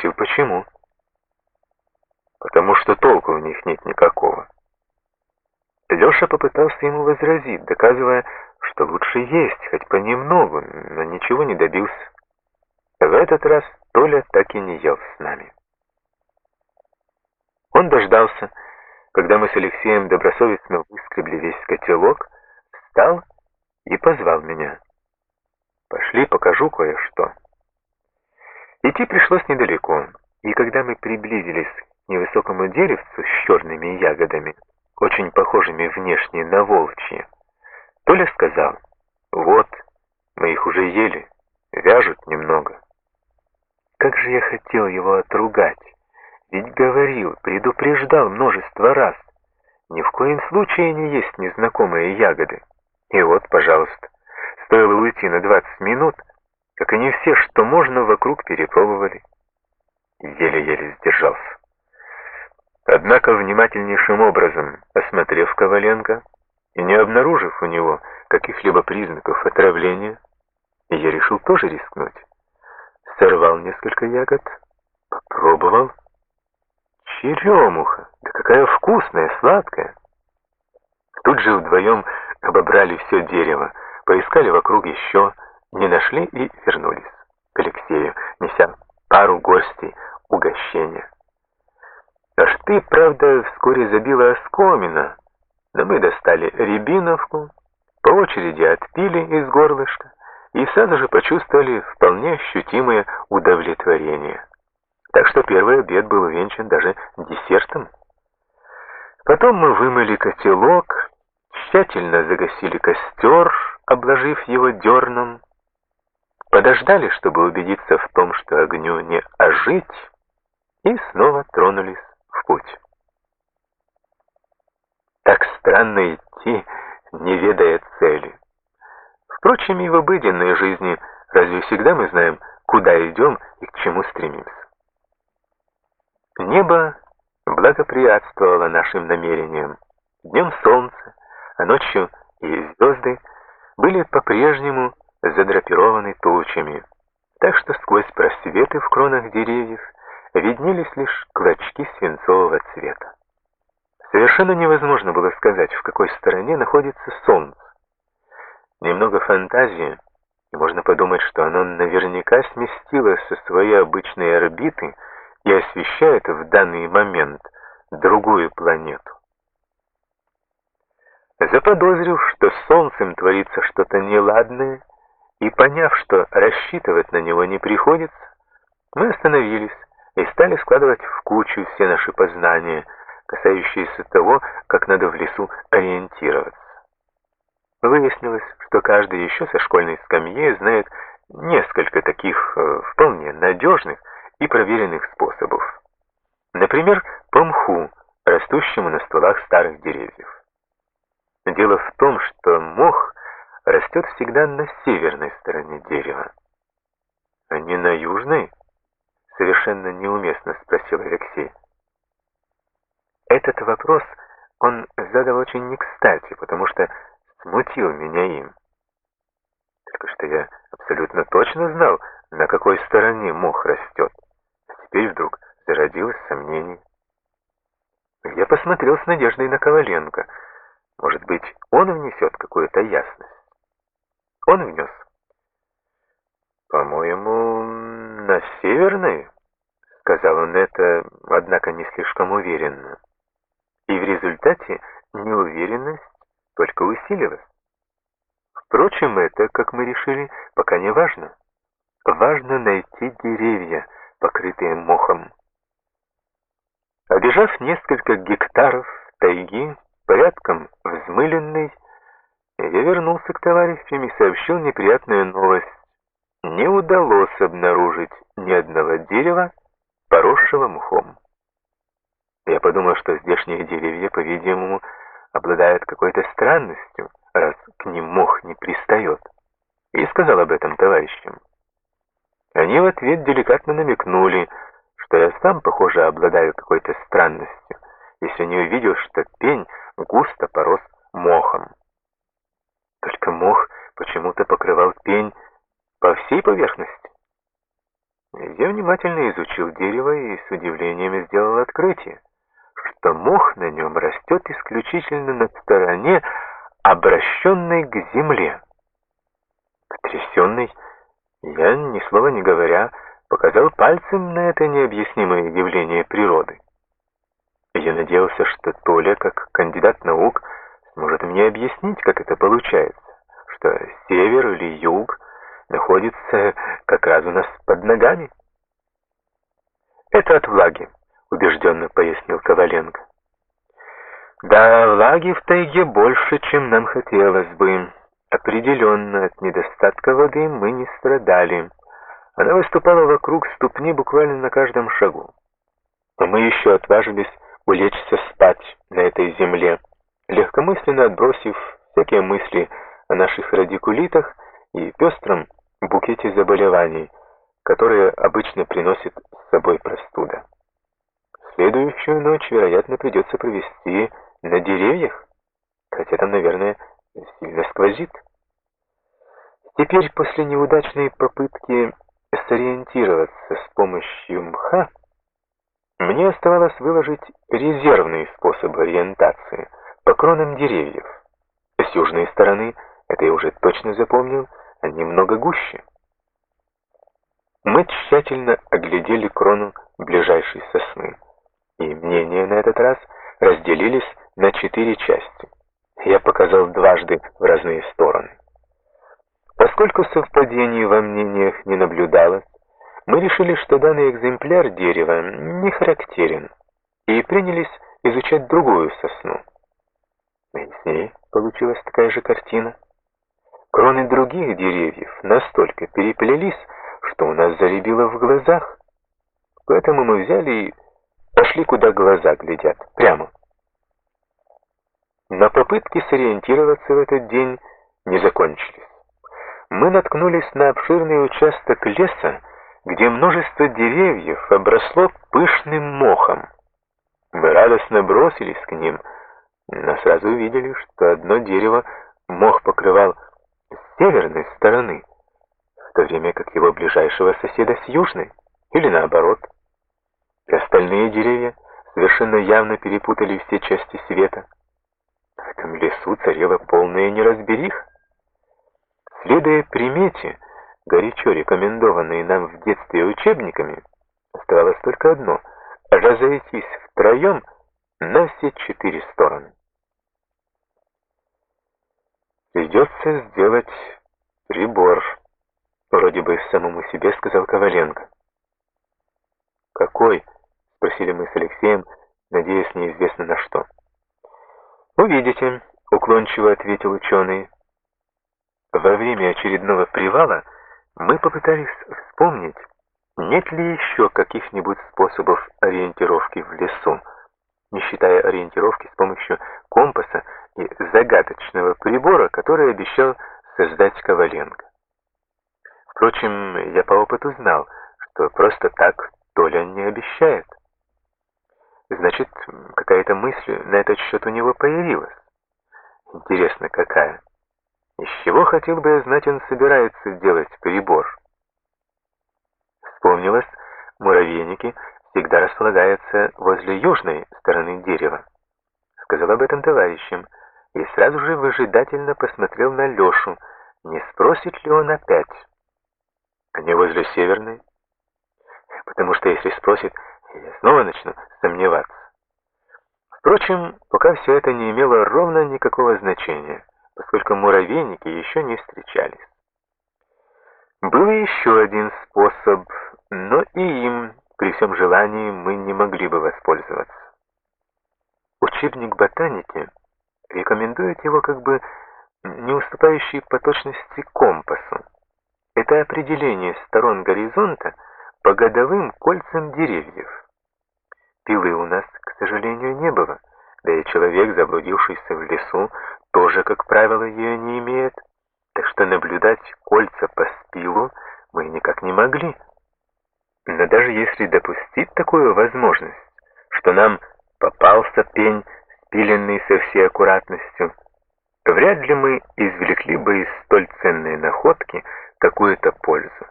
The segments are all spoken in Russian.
спросил, почему. Потому что толку в них нет никакого. Леша попытался ему возразить, доказывая, что лучше есть, хоть понемногу, но ничего не добился. В этот раз Толя так и не ел с нами. Он дождался, когда мы с Алексеем добросовестно выскребли весь котелок, встал и позвал меня. «Пошли, покажу кое-что». Идти пришлось недалеко, и когда мы приблизились к невысокому деревцу с черными ягодами, очень похожими внешне на волчьи, Толя сказал, «Вот, мы их уже ели, вяжут немного». Как же я хотел его отругать, ведь говорил, предупреждал множество раз, ни в коем случае не есть незнакомые ягоды. И вот, пожалуйста, стоило уйти на 20 минут, как они все, что можно, вокруг перепробовали. Еле-еле сдержался. Однако внимательнейшим образом, осмотрев Коваленко и не обнаружив у него каких-либо признаков отравления, я решил тоже рискнуть. Сорвал несколько ягод, попробовал. Черемуха, да какая вкусная, сладкая. Тут же вдвоем обобрали все дерево, поискали вокруг еще, не нашли и вернулись к Алексею, неся пару горстей угощения. Аж ты, правда, вскоре забила оскомина, но мы достали рябиновку, по очереди отпили из горлышка и сразу же почувствовали вполне ощутимое удовлетворение. Так что первый обед был венчан даже десертом. Потом мы вымыли котелок, тщательно загасили костер, обложив его дерном, подождали, чтобы убедиться в том, что огню не ожить, и снова тронулись в путь. Так странно идти, не ведая цели. Впрочем, и в обыденной жизни разве всегда мы знаем, куда идем и к чему стремимся? Небо благоприятствовало нашим намерениям. Днем солнце, а ночью и звезды были по-прежнему задрапированы тучами, так что сквозь просветы в кронах деревьев виднелись лишь клочки свинцового цвета. Совершенно невозможно было сказать, в какой стороне находится солнце. Немного фантазии, и можно подумать, что оно наверняка сместилось со своей обычной орбиты и освещает в данный момент другую планету. Заподозрив, что с Солнцем творится что-то неладное, и поняв, что рассчитывать на него не приходится, мы остановились и стали складывать в кучу все наши познания, касающиеся того, как надо в лесу ориентироваться. Выяснилось, что каждый еще со школьной скамьи знает несколько таких э, вполне надежных и проверенных способов. Например, по мху, растущему на стволах старых деревьев. Дело в том, что мох растет всегда на северной стороне дерева, а не на южной, совершенно неуместно спросил Алексей. Этот вопрос он задал очень не кстати, потому что смутил меня им. Только что я абсолютно точно знал, на какой стороне мох растет. А теперь вдруг зародилось сомнение. Я посмотрел с надеждой на Коваленко. Может быть, он внесет какую-то ясность. Он внес. «По-моему, на северной?» — сказал он это, однако не слишком уверенно. И в результате неуверенность только усилилась. Впрочем, это, как мы решили, пока не важно. Важно найти деревья, покрытые мохом. Обежав несколько гектаров тайги, порядком взмыленной, я вернулся к товарищам и сообщил неприятную новость. Не удалось обнаружить ни одного дерева, поросшего мхом. Я подумал, что здешние деревья, по-видимому, обладают какой-то странностью, раз к ним мох не пристает, и сказал об этом товарищам. Они в ответ деликатно намекнули, что я сам, похоже, обладаю какой-то странностью, если не увидел, что пень густо порос мохом. Только мох почему-то покрывал пень по всей поверхности. Я внимательно изучил дерево и с удивлением сделал открытие, что мох на нем растет исключительно на стороне, обращенной к земле. Потрясенный, я, ни слова не говоря, показал пальцем на это необъяснимое явление природы. Я надеялся, что Толя, как кандидат наук, сможет мне объяснить, как это получается, что север или юг находится как раз у нас под ногами. «Это от влаги», — убежденно пояснил Коваленко. «Да, влаги в тайге больше, чем нам хотелось бы. Определенно, от недостатка воды мы не страдали. Она выступала вокруг ступни буквально на каждом шагу. Но мы еще отважились улечься спать на этой земле, легкомысленно отбросив всякие мысли о наших радикулитах и пестром букете заболеваний, которые обычно приносит с собой простуда. Следующую ночь, вероятно, придется провести на деревьях, хотя там, наверное, сильно сквозит. Теперь, после неудачной попытки сориентироваться с помощью мха, мне оставалось выложить резервный способ ориентации по кронам деревьев. С южной стороны, это я уже точно запомнил, немного гуще. Мы тщательно оглядели крону ближайшей сосны, и мнения на этот раз разделились на четыре части. Я показал дважды в разные стороны. Поскольку совпадений во мнениях не наблюдалось, мы решили, что данный экземпляр дерева не характерен, и принялись изучать другую сосну. Ней получилась такая же картина. Кроны других деревьев настолько переплелись, что у нас заребило в глазах. Поэтому мы взяли и пошли, куда глаза глядят, прямо. Но попытки сориентироваться в этот день не закончились. Мы наткнулись на обширный участок леса, где множество деревьев обросло пышным мохом. Мы радостно бросились к ним, но сразу увидели, что одно дерево мох покрывал с северной стороны, в то время как его ближайшего соседа с южной, или наоборот. Остальные деревья совершенно явно перепутали все части света. В этом лесу царила полная неразбериха. Следуя примете, горячо рекомендованной нам в детстве учебниками, оставалось только одно — разойтись втроем на все четыре стороны. «Придется сделать прибор», — вроде бы самому себе сказал Коваленко. «Какой?» — спросили мы с Алексеем, надеясь неизвестно на что. «Увидите», — уклончиво ответил ученый. Во время очередного привала мы попытались вспомнить, нет ли еще каких-нибудь способов ориентировки в лесу, не считая ориентировки с помощью компаса и загадочного прибора, который обещал создать Коваленко. Впрочем, я по опыту знал, что просто так Толя не обещает. Значит, какая-то мысль на этот счет у него появилась. Интересно, какая? Из чего, хотел бы я знать, он собирается делать прибор? Вспомнилось, муравейники всегда располагаются возле южной стороны дерева. Сказал об этом товарищам и сразу же выжидательно посмотрел на Лешу, не спросит ли он опять. Они возле северной? Потому что если спросит, я снова начну сомневаться. Впрочем, пока все это не имело ровно никакого значения, поскольку муравейники еще не встречались. Был еще один способ, но и им, при всем желании, мы не могли бы воспользоваться. Учебник ботаники рекомендует его как бы не уступающий по точности компасу. Это определение сторон горизонта по годовым кольцам деревьев. Пилы у нас, к сожалению, не было, да и человек, заблудившийся в лесу, тоже, как правило, ее не имеет, так что наблюдать кольца по спилу мы никак не могли. Но даже если допустить такую возможность, что нам попался пень, спиленный со всей аккуратностью, вряд ли мы извлекли бы из столь ценной находки какую-то пользу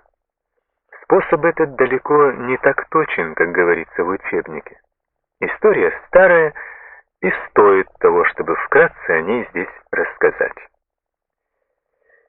Способ этот далеко не так точен, как говорится в учебнике. История старая и стоит того, чтобы вкратце о ней здесь рассказать.